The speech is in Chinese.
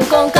Con